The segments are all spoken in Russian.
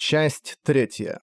Часть третья.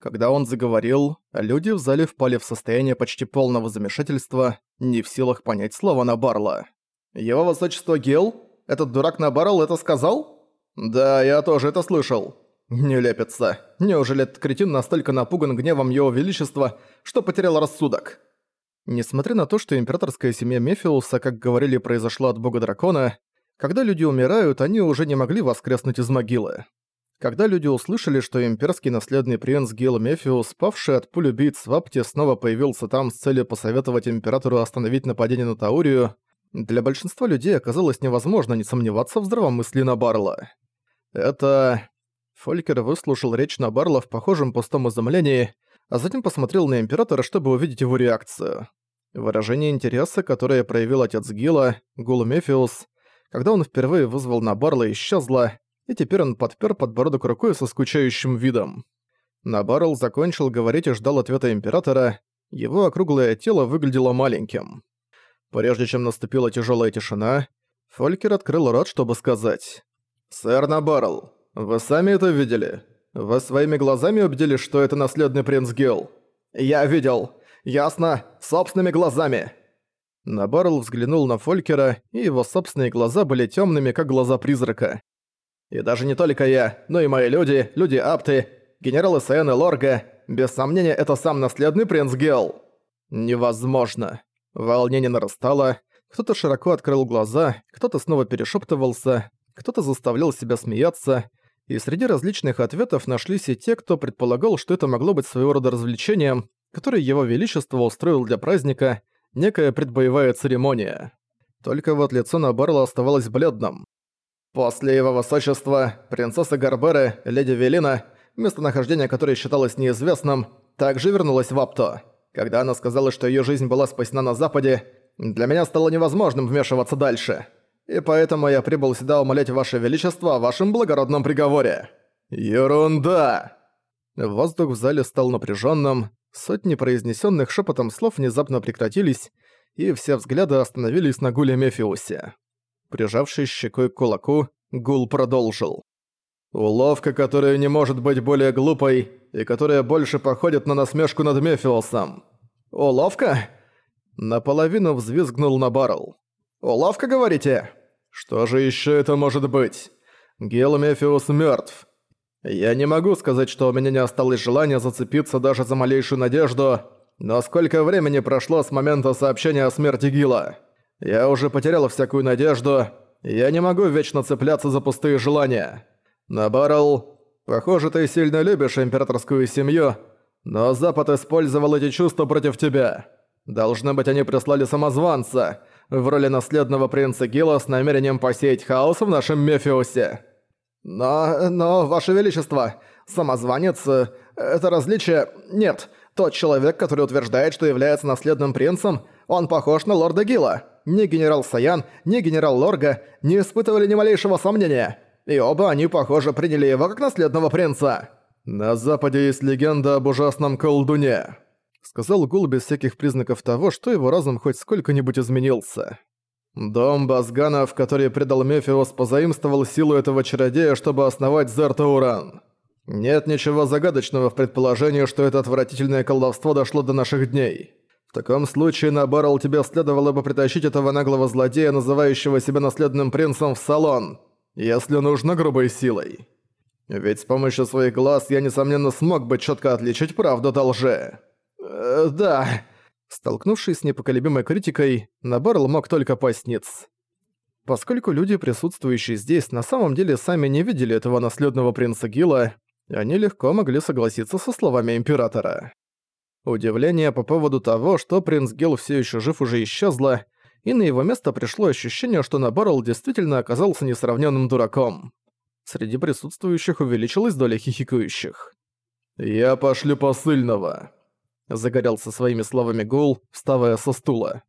Когда он заговорил, люди в зале впали в состояние почти полного замешательства, не в силах понять слова Набарла. «Его высочество Гил? Этот дурак Набарл это сказал?» «Да, я тоже это слышал». «Не лепится. Неужели этот кретин настолько напуган гневом его величества, что потерял рассудок?» Несмотря на то, что императорская семья Мефиуса, как говорили, произошла от бога дракона, когда люди умирают, они уже не могли воскреснуть из могилы. Когда люди услышали, что имперский наследный принц Гил Мефиус, павший от пуль убийц в Апте, снова появился там с целью посоветовать императору остановить нападение на Таурию, для большинства людей оказалось невозможно не сомневаться в здравомыслии Набарла. Это... Фолькер выслушал речь Набарла в похожем пустом изумлении, а затем посмотрел на императора, чтобы увидеть его реакцию. Выражение интереса, которое проявил отец Гила, Гул Мефиус, когда он впервые вызвал Набарла, исчезло, и теперь он подпер подбородок рукой со скучающим видом. Набарл закончил говорить и ждал ответа Императора, его округлое тело выглядело маленьким. Прежде чем наступила тяжелая тишина, Фолькер открыл рот, чтобы сказать. «Сэр Набарл, вы сами это видели? Вы своими глазами убедили, что это наследный принц Гилл?» «Я видел. Ясно. Собственными глазами». Набарл взглянул на Фолькера, и его собственные глаза были темными, как глаза призрака. И даже не только я, но и мои люди, люди Апты, генералы Саэн и Лорга, без сомнения, это сам наследный принц Гел. Невозможно. Волнение нарастало, кто-то широко открыл глаза, кто-то снова перешептывался, кто-то заставлял себя смеяться, и среди различных ответов нашлись и те, кто предполагал, что это могло быть своего рода развлечением, которое его величество устроил для праздника, некая предбоевая церемония. Только вот лицо Набарла оставалось бледным. После его высочества, принцесса Гарберы, леди Велина, местонахождение которой считалось неизвестным, также вернулась в Апто. Когда она сказала, что её жизнь была спасена на Западе, для меня стало невозможным вмешиваться дальше. И поэтому я прибыл сюда умолять Ваше Величество о вашем благородном приговоре. Ерунда! Воздух в зале стал напряжённым, сотни произнесённых шепотом слов внезапно прекратились, и все взгляды остановились на Гуле Мефиусе. Прижавшись щекой к кулаку, Гул продолжил. «Уловка, которая не может быть более глупой, и которая больше походит на насмешку над Мефиосом». «Уловка?» Наполовину взвизгнул на Баррел. «Уловка, говорите?» «Что же еще это может быть? Гел Мефиус мертв. Я не могу сказать, что у меня не осталось желания зацепиться даже за малейшую надежду, но сколько времени прошло с момента сообщения о смерти Гила?» Я уже потерял всякую надежду, я не могу вечно цепляться за пустые желания. Набарал, похоже, ты сильно любишь императорскую семью, но Запад использовал эти чувства против тебя. Должно быть, они прислали самозванца в роли наследного принца Гила с намерением посеять хаос в нашем Мефиусе. Но, но, Ваше Величество, самозванец — это различие... Нет, тот человек, который утверждает, что является наследным принцем, он похож на лорда Гила. Ни генерал Саян, ни генерал Лорга не испытывали ни малейшего сомнения. И оба они, похоже, приняли его как наследного принца. «На Западе есть легенда об ужасном колдуне», — сказал Гул без всяких признаков того, что его разум хоть сколько-нибудь изменился. Дом Базганов, который предал Мефиос, позаимствовал силу этого чародея, чтобы основать Зертауран. Нет ничего загадочного в предположении, что это отвратительное колдовство дошло до наших дней. В таком случае на Баррел тебе следовало бы притащить этого наглого злодея, называющего себя наследным принцем, в салон, если нужно грубой силой. Ведь с помощью своих глаз я, несомненно, смог бы четко отличить правду от лжи. Э, да. Столкнувшись с непоколебимой критикой, Набарл мог только посниться. Поскольку люди, присутствующие здесь, на самом деле сами не видели этого наследного принца Гила, они легко могли согласиться со словами Императора. Удивление по поводу того, что принц Гел все еще жив, уже исчезло, и на его место пришло ощущение, что Набарл действительно оказался несравненным дураком. Среди присутствующих увеличилась доля хихикающих. «Я пошлю посыльного», — загорелся своими словами Гул, вставая со стула.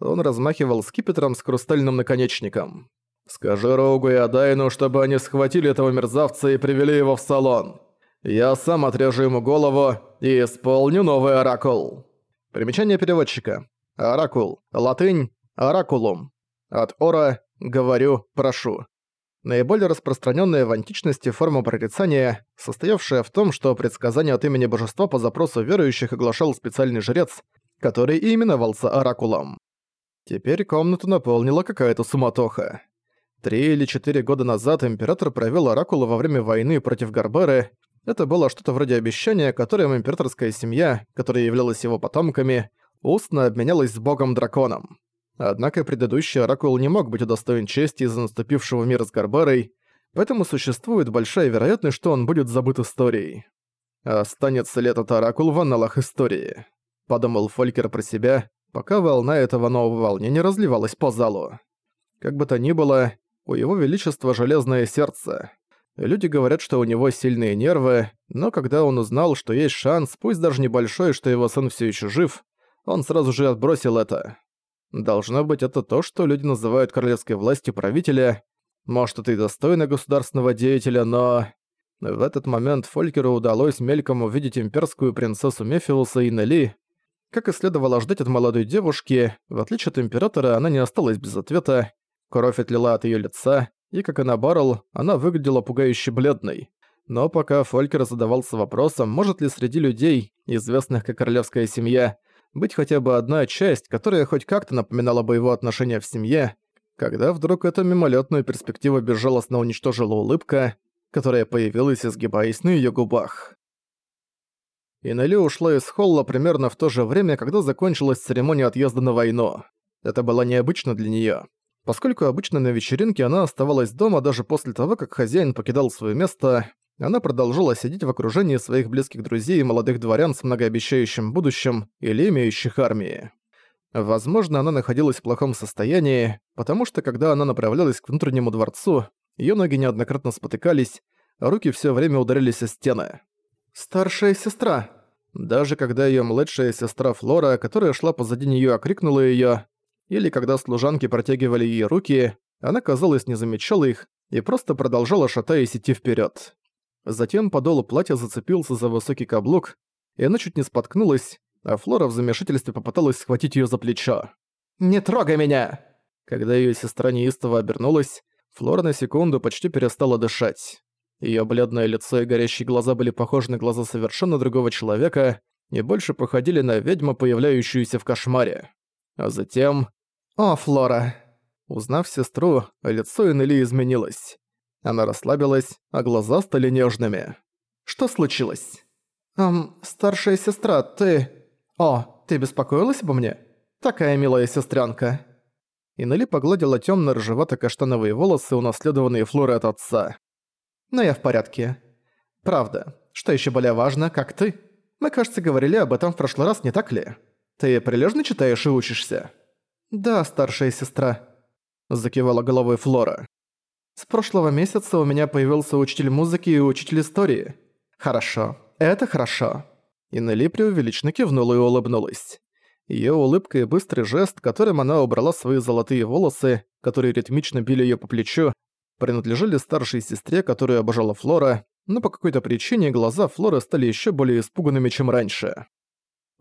Он размахивал скипетром с хрустальным наконечником. «Скажи Роугу и Адайну, чтобы они схватили этого мерзавца и привели его в салон. Я сам отрежу ему голову и исполню новый оракул. Примечание переводчика. Оракул. Латынь. Оракулум. От ора «говорю, прошу». наиболее распространенная в античности форма прорицания, состоявшая в том, что предсказание от имени божества по запросу верующих оглашал специальный жрец, который и именовался Оракулом. Теперь комнату наполнила какая-то суматоха. Три или четыре года назад император провел Оракула во время войны против Гарбары. Это было что-то вроде обещания, которым императорская семья, которая являлась его потомками, устно обменялась с богом-драконом. Однако предыдущий Оракул не мог быть удостоен чести из-за наступившего мира с Гарбарой, поэтому существует большая вероятность, что он будет забыт историей. «Останется ли этот Оракул в анналах истории?» – подумал Фолькер про себя, пока волна этого нового волнения разливалась по залу. Как бы то ни было, у его величества железное сердце. Люди говорят, что у него сильные нервы, но когда он узнал, что есть шанс, пусть даже небольшой, что его сын все еще жив, он сразу же отбросил это. Должно быть, это то, что люди называют королевской властью правителя. Может, это и достойно государственного деятеля, но... В этот момент Фолькеру удалось мельком увидеть имперскую принцессу Мефиуса и Нелли. Как и следовало ждать от молодой девушки, в отличие от императора, она не осталась без ответа. Кровь отлила от её лица, и, как она Баррел, она выглядела пугающе бледной. Но пока Фолькер задавался вопросом, может ли среди людей, известных как королевская семья, быть хотя бы одна часть, которая хоть как-то напоминала бы его отношения в семье, когда вдруг эту мимолетную перспективу безжалостно уничтожила улыбка, которая появилась, изгибаясь на ее губах. Инели ушла из холла примерно в то же время, когда закончилась церемония отъезда на войну. Это было необычно для нее, Поскольку обычно на вечеринке она оставалась дома даже после того, как хозяин покидал свое место, она продолжала сидеть в окружении своих близких друзей и молодых дворян с многообещающим будущим или имеющих армии. Возможно, она находилась в плохом состоянии, потому что когда она направлялась к внутреннему дворцу, её ноги неоднократно спотыкались, а руки всё время ударились о стены. «Старшая сестра!» Даже когда её младшая сестра Флора, которая шла позади неё, окрикнула её, или когда служанки протягивали ей руки, она, казалось, не замечала их и просто продолжала шатаясь идти вперёд. Затем подол платья зацепился за высокий каблук, и она чуть не споткнулась, а Флора в замешательстве попыталась схватить её за плечо. «Не трогай меня!» Когда её сестра неистово обернулась, Флора на секунду почти перестала дышать. Её бледное лицо и горящие глаза были похожи на глаза совершенно другого человека и больше походили на ведьму, появляющуюся в кошмаре. А затем... «О, Флора!» Узнав сестру, лицо Энели изменилось. Она расслабилась, а глаза стали нежными. «Что случилось?» «Эм, старшая сестра, ты...» «О, ты беспокоилась обо мне? Такая милая сестренка. Инели погладила тёмно-рыжевато-каштановые волосы, унаследованные Флорой от отца. «Но я в порядке. Правда. Что ещё более важно, как ты? Мы, кажется, говорили об этом в прошлый раз, не так ли? Ты прилежно читаешь и учишься?» «Да, старшая сестра», – закивала головой Флора. С прошлого месяца у меня появился учитель музыки и учитель истории. Хорошо. Это хорошо. И Нелли преувеличенно кивнула и улыбнулась. Её улыбка и быстрый жест, которым она убрала свои золотые волосы, которые ритмично били её по плечу, принадлежали старшей сестре, которую обожала Флора, но по какой-то причине глаза Флоры стали ещё более испуганными, чем раньше.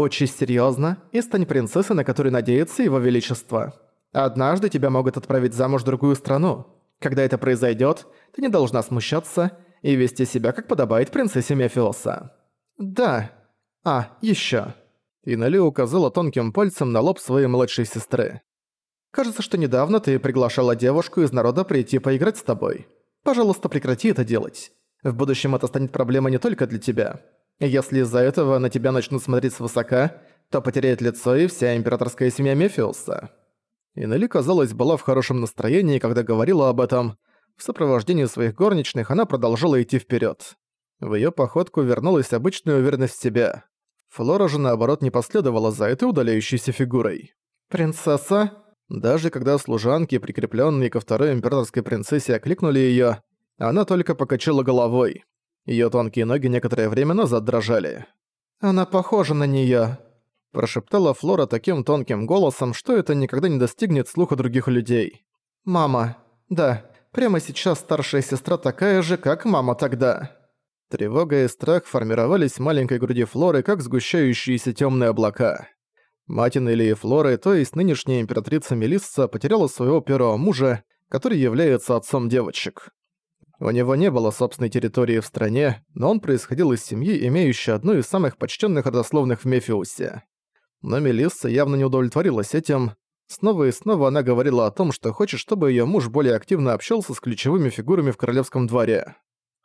«Учись серьёзно и стань принцессой, на которой надеется его величество. Однажды тебя могут отправить замуж в другую страну. Когда это произойдет, ты не должна смущаться и вести себя, как подобает принцессе Мефиоса. Да. А, еще. Инали указала тонким пальцем на лоб своей младшей сестры. «Кажется, что недавно ты приглашала девушку из народа прийти поиграть с тобой. Пожалуйста, прекрати это делать. В будущем это станет проблемой не только для тебя. Если из-за этого на тебя начнут смотреть свысока, то потеряет лицо и вся императорская семья Мефиуса». И Нелли, казалось, была в хорошем настроении, когда говорила об этом. В сопровождении своих горничных она продолжала идти вперед. В ее походку вернулась обычная уверенность в себе. Флора же, наоборот, не последовала за этой удаляющейся фигурой. «Принцесса?» Даже когда служанки, прикрепленные ко второй императорской принцессе, окликнули ее, она только покачала головой. Ее тонкие ноги некоторое время назад дрожали. «Она похожа на нее прошептала Флора таким тонким голосом, что это никогда не достигнет слуха других людей. «Мама. Да, прямо сейчас старшая сестра такая же, как мама тогда». Тревога и страх формировались в маленькой груди Флоры, как сгущающиеся темные облака. Матин или Флоры, то есть нынешняя императрица Мелисса, потеряла своего первого мужа, который является отцом девочек. У него не было собственной территории в стране, но он происходил из семьи, имеющей одну из самых почтенных родословных в Мефиусе. Но Мелисса явно не удовлетворилась этим. Снова и снова она говорила о том, что хочет, чтобы ее муж более активно общался с ключевыми фигурами в королевском дворе.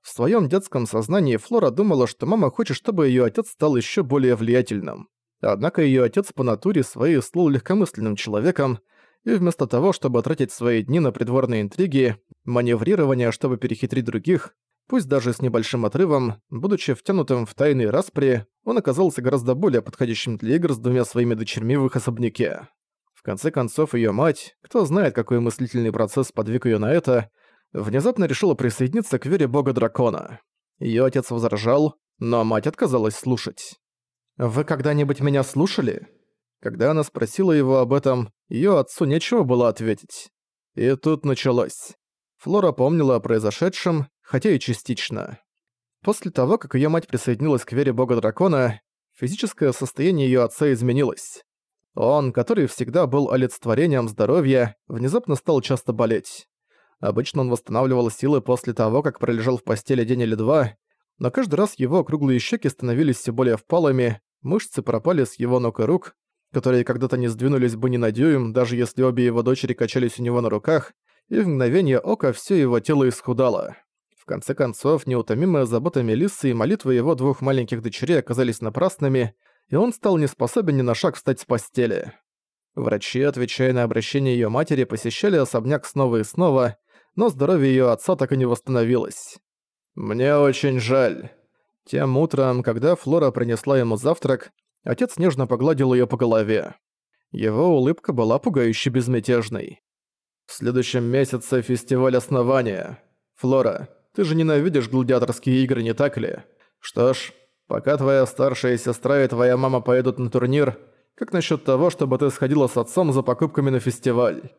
В своем детском сознании Флора думала, что мама хочет, чтобы ее отец стал еще более влиятельным. Однако ее отец по натуре своей стал легкомысленным человеком, и вместо того, чтобы тратить свои дни на придворные интриги, маневрирование, чтобы перехитрить других, пусть даже с небольшим отрывом, будучи втянутым в тайные распри, он оказался гораздо более подходящим для игр с двумя своими дочерьми в их особняке. В конце концов, ее мать, кто знает, какой мыслительный процесс подвиг ее на это, внезапно решила присоединиться к вере бога дракона. Её отец возражал, но мать отказалась слушать. «Вы когда-нибудь меня слушали?» Когда она спросила его об этом, её отцу нечего было ответить. И тут началось. Флора помнила о произошедшем, хотя и частично. После того, как её мать присоединилась к вере бога дракона, физическое состояние её отца изменилось. Он, который всегда был олицетворением здоровья, внезапно стал часто болеть. Обычно он восстанавливал силы после того, как пролежал в постели день или два, но каждый раз его округлые щеки становились все более впалыми, мышцы пропали с его ног и рук, которые когда-то не сдвинулись бы ни на дюйм, даже если обе его дочери качались у него на руках, и в мгновение ока все его тело исхудало. В конце концов, неутомимая забота Мелиссы и молитвы его двух маленьких дочерей оказались напрасными, и он стал не способен ни на шаг встать с постели. Врачи, отвечая на обращение ее матери, посещали особняк снова и снова, но здоровье ее отца так и не восстановилось. «Мне очень жаль». Тем утром, когда Флора принесла ему завтрак, отец нежно погладил ее по голове. Его улыбка была пугающе безмятежной. «В следующем месяце фестиваль основания. Флора, ты же ненавидишь гладиаторские игры, не так ли? Что ж, пока твоя старшая сестра и твоя мама поедут на турнир, как насчет того, чтобы ты сходила с отцом за покупками на фестиваль?»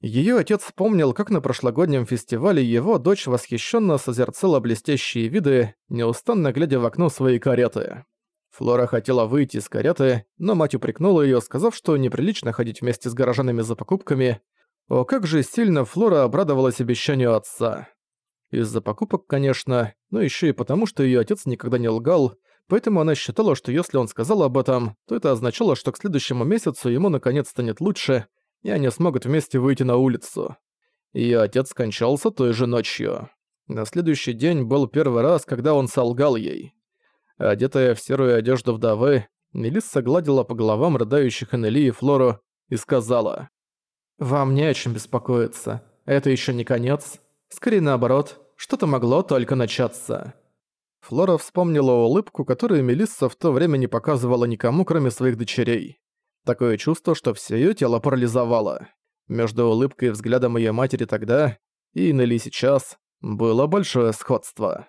Её отец вспомнил, как на прошлогоднем фестивале его дочь восхищенно созерцала блестящие виды, неустанно глядя в окно своей кареты. Флора хотела выйти из кареты, но мать упрекнула её, сказав, что неприлично ходить вместе с горожанами за покупками. О, как же сильно Флора обрадовалась обещанию отца. Из-за покупок, конечно, но ещё и потому, что её отец никогда не лгал, поэтому она считала, что если он сказал об этом, то это означало, что к следующему месяцу ему наконец станет лучше, и они смогут вместе выйти на улицу. Её отец скончался той же ночью. На следующий день был первый раз, когда он солгал ей. Одетая в серую одежду вдовы, Мелисса гладила по головам рыдающих Эннели и Флору и сказала. «Вам не о чем беспокоиться. Это ещё не конец. Скорее наоборот, что-то могло только начаться». Флора вспомнила улыбку, которую Мелисса в то время не показывала никому, кроме своих дочерей. Такое чувство, что все ее тело парализовало. Между улыбкой и взглядом ее матери тогда и Нелли сейчас было большое сходство.